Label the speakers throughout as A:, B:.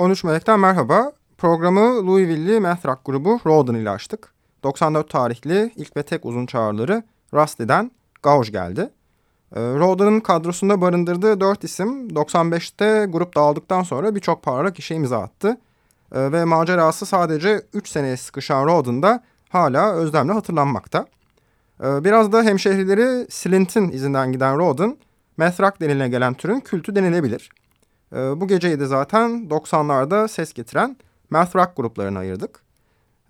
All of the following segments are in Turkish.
A: 13 Melek'ten merhaba. Programı Louisville'li math rock grubu Roden ile açtık. 94 tarihli ilk ve tek uzun çağrıları Rusty'den Gauge geldi. E, Roden'ın kadrosunda barındırdığı 4 isim 95'te grup dağıldıktan sonra birçok parlak işe imza attı. E, ve macerası sadece 3 seneye sıkışan Roden'da hala özlemle hatırlanmakta. E, biraz da hemşehrileri Slint'in izinden giden Roden, math rock deniline gelen türün kültü denilebilir. E, bu geceyi de zaten 90'larda ses getiren math rock gruplarına ayırdık.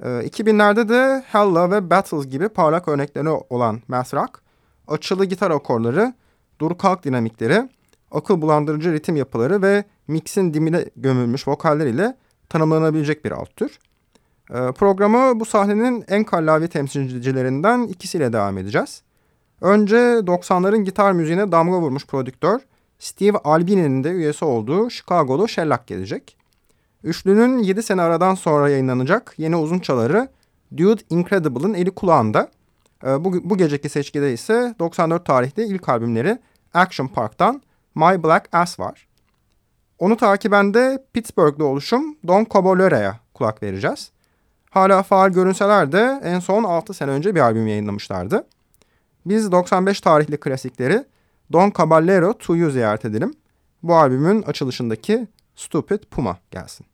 A: E, 2000'lerde de Hella ve Battles gibi parlak örnekleri olan math rock, açılı gitar akorları, dur kalk dinamikleri, akıl bulandırıcı ritim yapıları ve mixin dimine gömülmüş vokaller ile tanımlanabilecek bir alt tür. E, programı bu sahnenin en kallavi temsilcilerinden ikisiyle devam edeceğiz. Önce 90'ların gitar müziğine damga vurmuş prodüktör Steve Albini'nin de üyesi olduğu Chicago'lu Shellac gelecek. Üçlünün 7 sene aradan sonra yayınlanacak yeni uzun çaları Dude Incredible'ın eli kulağında. Ee, bu, bu geceki seçkide ise 94 tarihli ilk albümleri Action Park'tan My Black Ass var. Onu takiben de Pittsburgh'li oluşum Don Caballeri'ye kulak vereceğiz. Hala faal görünseler de en son 6 sene önce bir albüm yayınlamışlardı. Biz 95 tarihli klasikleri Don Caballero 2'yu ziyaret edelim. Bu albümün açılışındaki Stupid Puma gelsin.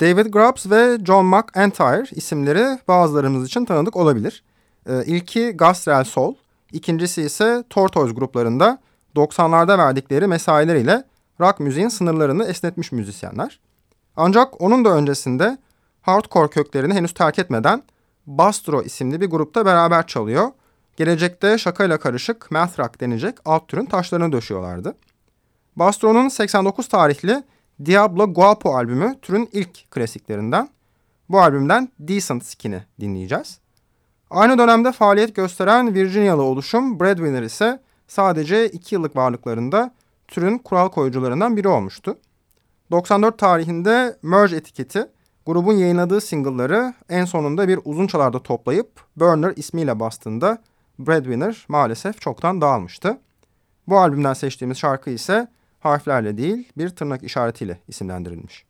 A: David Grubbs ve John McEntire isimleri bazılarımız için tanıdık olabilir. Ee, ilki Gastrel Soul, ikincisi ise Tortoise gruplarında 90'larda verdikleri mesaileriyle rock müziğin sınırlarını esnetmiş müzisyenler. Ancak onun da öncesinde hardcore köklerini henüz terk etmeden Bastro isimli bir grupta beraber çalıyor. Gelecekte şakayla karışık math rock denecek alt türün taşlarını döşüyorlardı. Bastro'nun 89 tarihli Diablo Guapo albümü türün ilk klasiklerinden. Bu albümden Decent Skin'i dinleyeceğiz. Aynı dönemde faaliyet gösteren Virginialı oluşum Breadwinner ise sadece 2 yıllık varlıklarında türün kural koyucularından biri olmuştu. 94 tarihinde Merge etiketi grubun yayınladığı single'ları en sonunda bir uzun çalarda toplayıp Burner ismiyle bastığında Breadwinner maalesef çoktan dağılmıştı. Bu albümden seçtiğimiz şarkı ise harflerle değil bir tırnak işaretiyle isimlendirilmiş.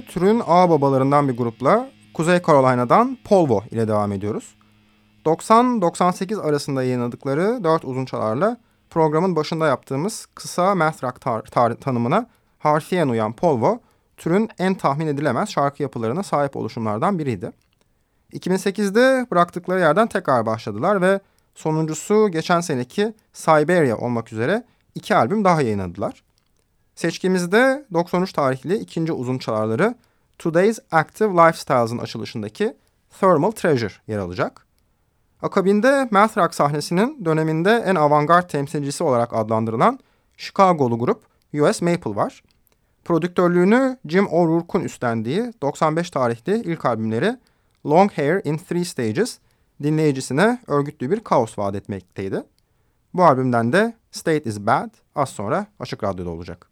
A: Türün ağ babalarından bir grupla Kuzey Carolina'dan Polvo ile devam ediyoruz. 90-98 arasında yayınladıkları 4 uzun çalarla programın başında yaptığımız kısa math rock tar- tar- tanımına harfiyen uyan Polvo, türün en tahmin edilemez şarkı yapılarına sahip oluşumlardan biriydi. 2008'de bıraktıkları yerden tekrar başladılar ve sonuncusu geçen seneki Siberia olmak üzere iki albüm daha yayınladılar. Seçkimizde 93 tarihli ikinci uzun çalarları Today's Active Lifestyles'ın açılışındaki Thermal Treasure yer alacak. Akabinde math rock sahnesinin döneminde en avantgard temsilcisi olarak adlandırılan Chicago'lu grup US Maple var. Prodüktörlüğünü Jim O'Rourke'un üstlendiği 95 tarihli ilk albümleri Long Hair in Three Stages dinleyicisine örgütlü bir kaos vaat etmekteydi. Bu albümden de State is Bad az sonra Açık Radyo'da olacak.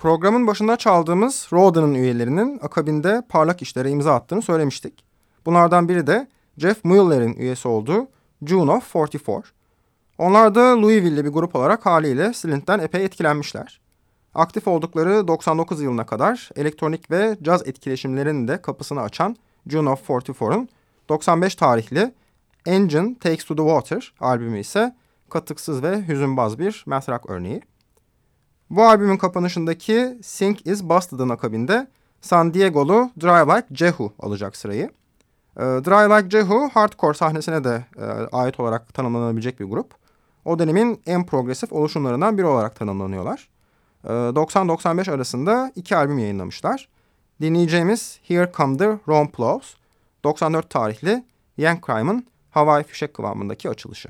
B: Programın başında çaldığımız Rodan'ın üyelerinin akabinde parlak işlere imza attığını söylemiştik. Bunlardan biri de Jeff Mueller'in üyesi olduğu June of 44. Onlar da Louisville'li bir grup olarak haliyle Slint'ten epey etkilenmişler. Aktif oldukları 99 yılına kadar elektronik ve caz etkileşimlerinin de kapısını açan June of 44'un 95 tarihli Engine Takes to the Water albümü ise katıksız ve hüzünbaz bir math rock örneği. Bu albümün kapanışındaki Sink is Busted'ın akabinde San Diego'lu Dry Like Jehu alacak sırayı. E, Dry Like Jehu hardcore sahnesine de e, ait olarak tanımlanabilecek bir grup. O dönemin en progresif oluşumlarından biri olarak tanımlanıyorlar. E, 90-95 arasında iki albüm yayınlamışlar. Dinleyeceğimiz Here Come the Ron Plows, 94 tarihli Yank Crime'ın havai fişek kıvamındaki açılışı.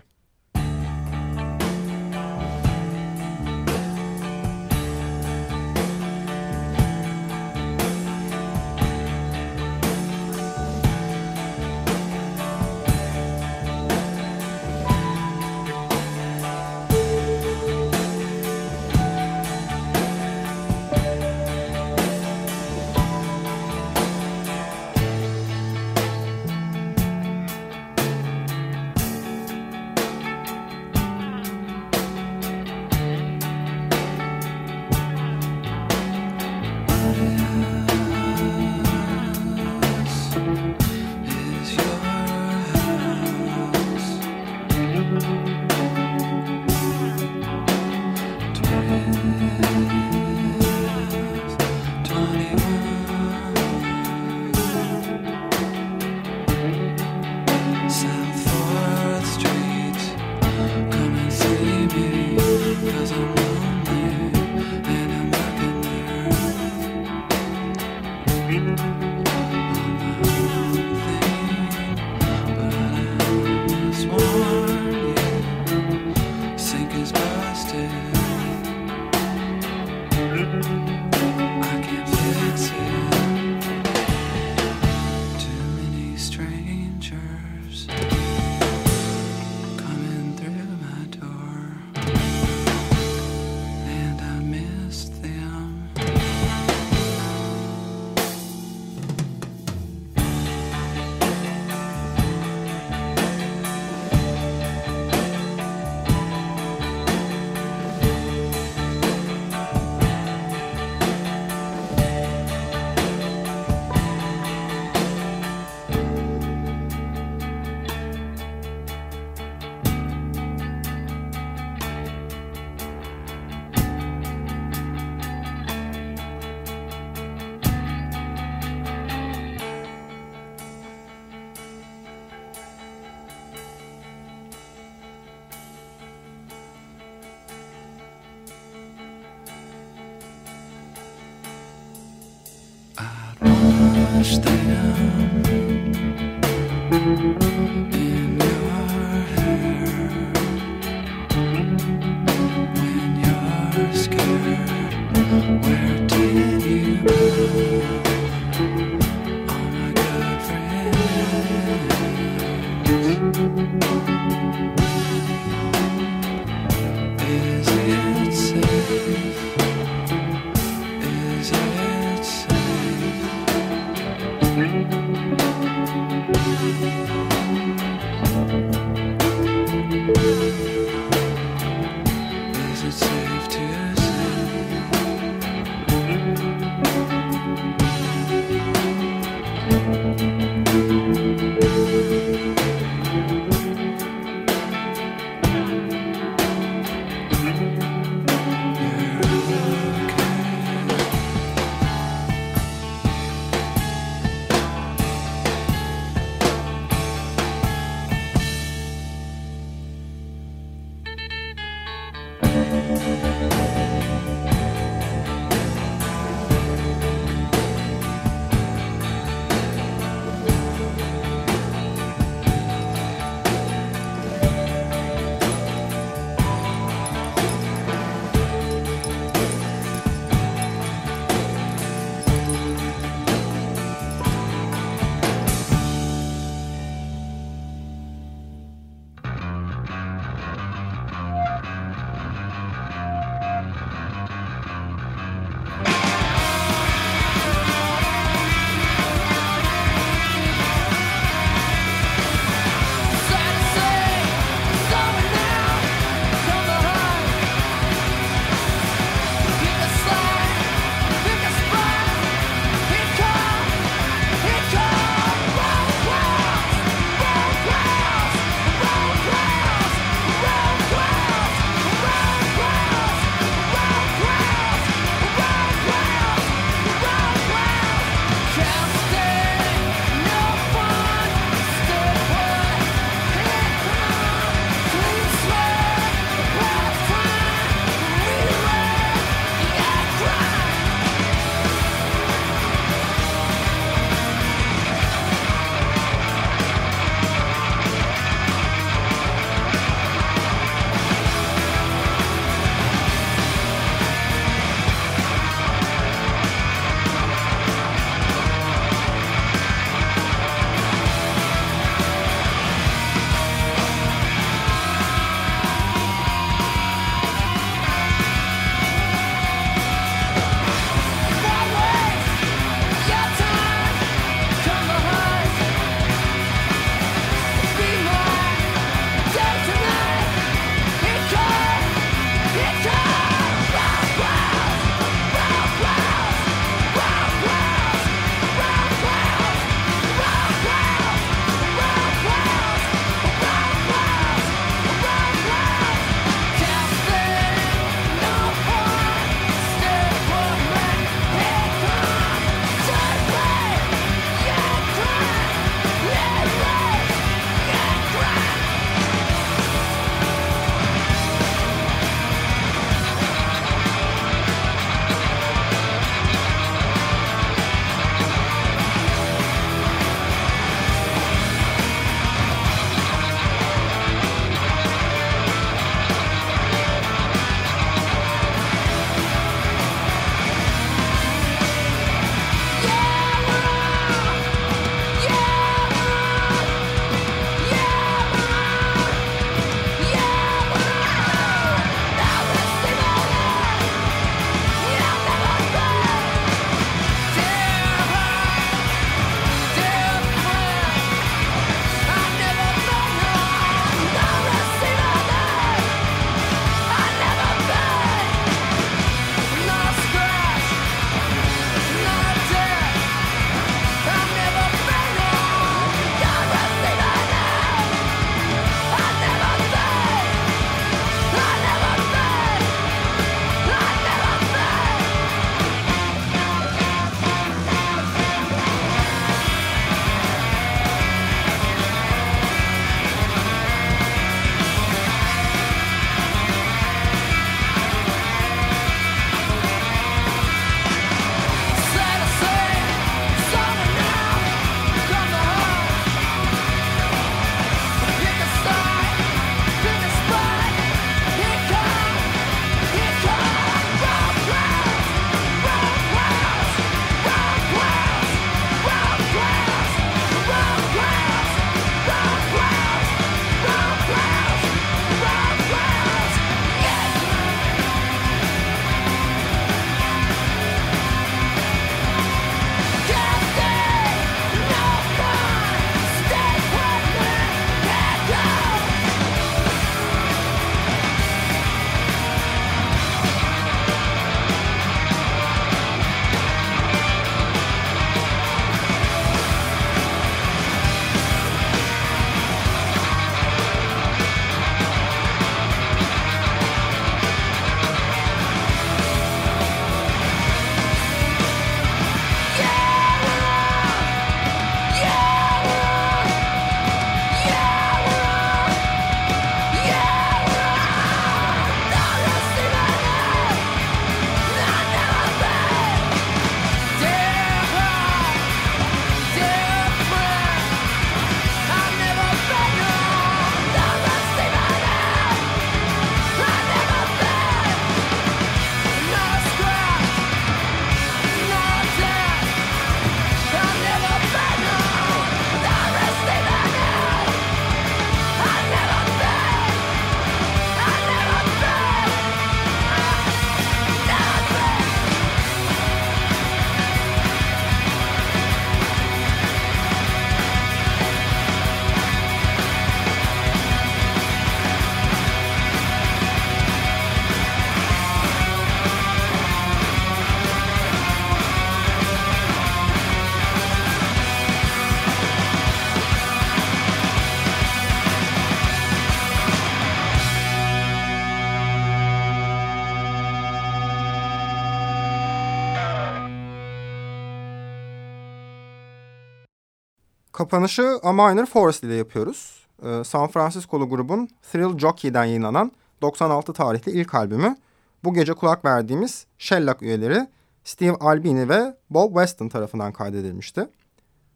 A: Kapanışı A Minor Forest ile yapıyoruz. Ee, San Francisco'lu grubun Thrill Jockey'den yayınlanan 96 tarihli ilk albümü bu gece kulak verdiğimiz Shellac üyeleri Steve Albini ve Bob Weston tarafından kaydedilmişti.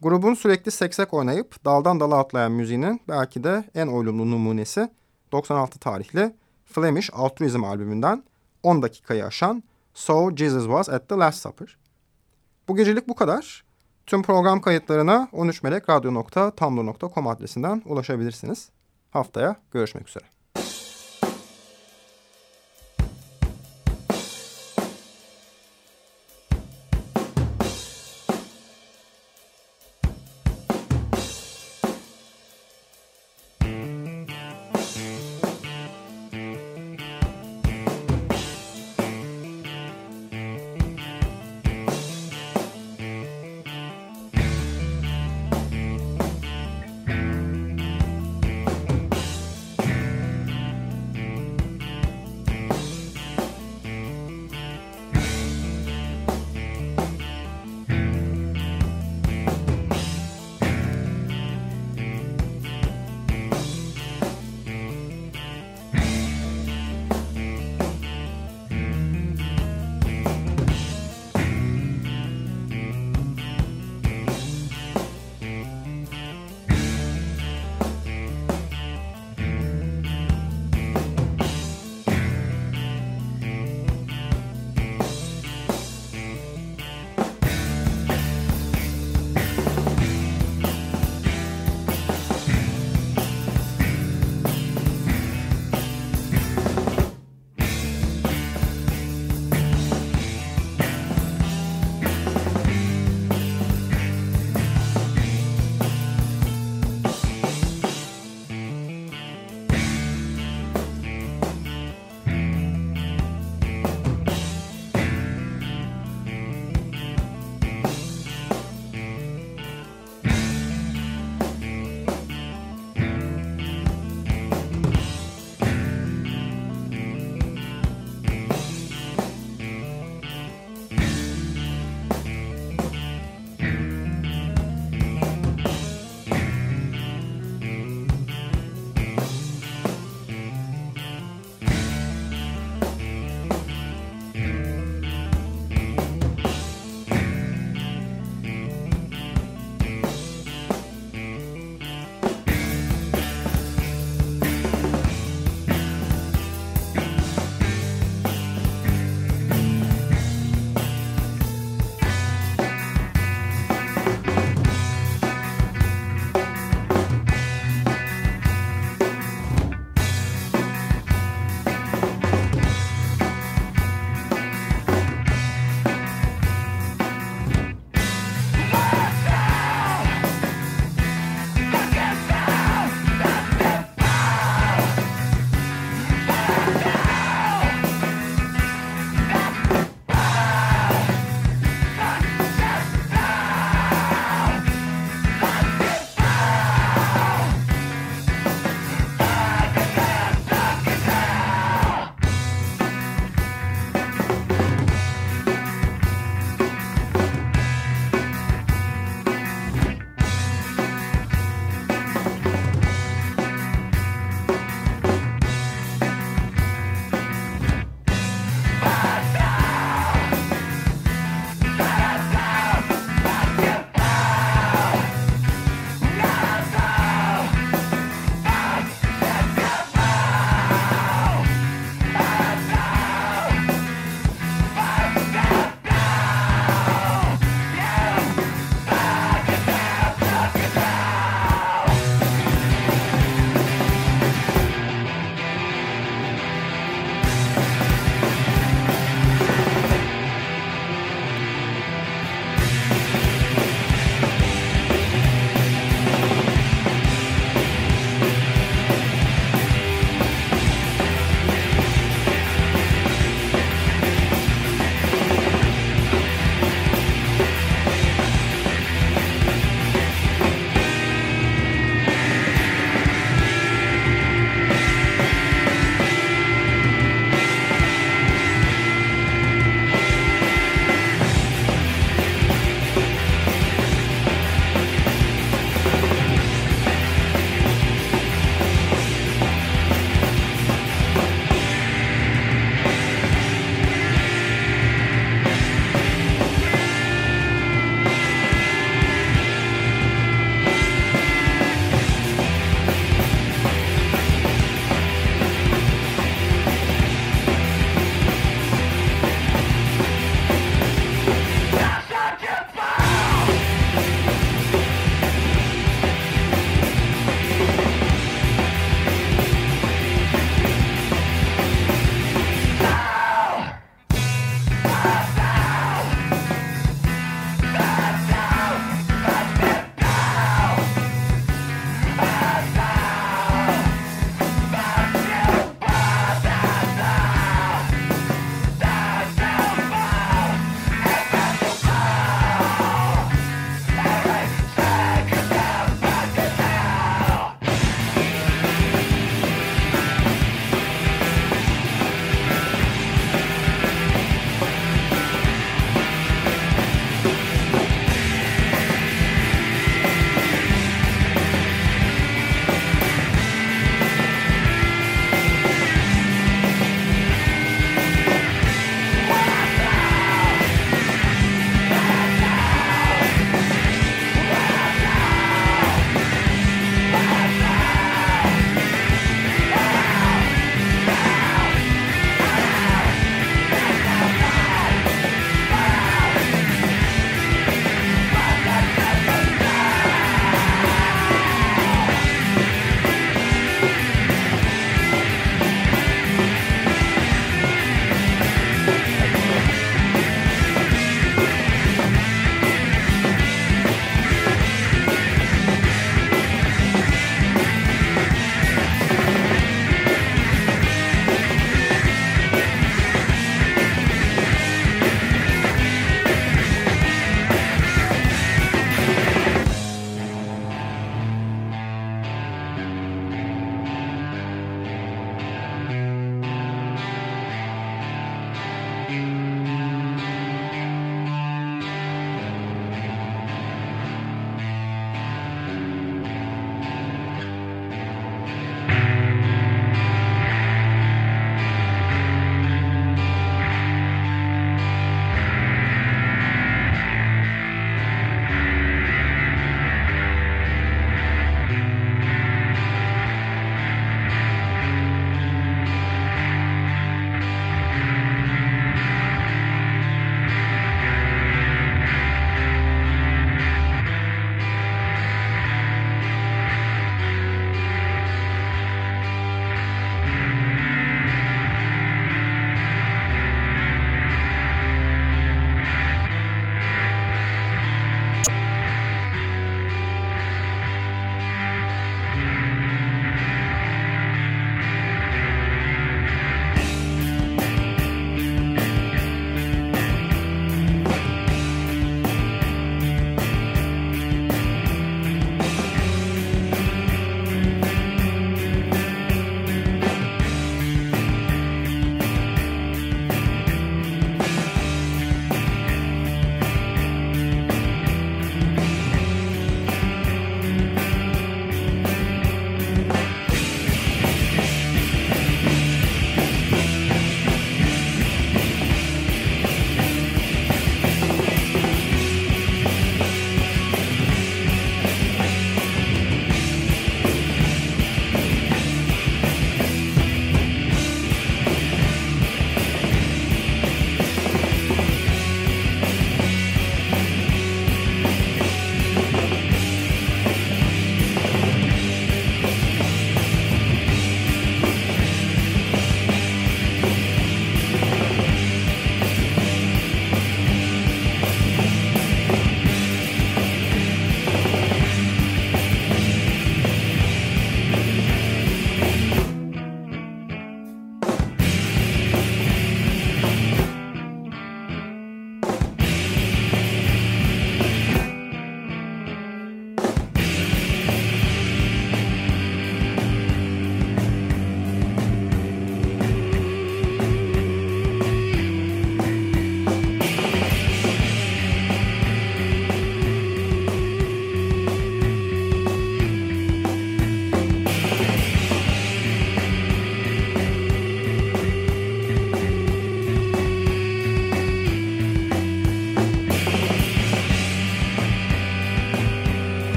A: Grubun sürekli seksek oynayıp daldan dala atlayan müziğinin belki de en oylumlu numunesi 96 tarihli Flemish Altruism albümünden 10 dakikayı aşan So Jesus Was at the Last Supper. Bu gecelik bu kadar. Tüm program kayıtlarına 13melekradyo.tumblr.com adresinden ulaşabilirsiniz. Haftaya görüşmek üzere.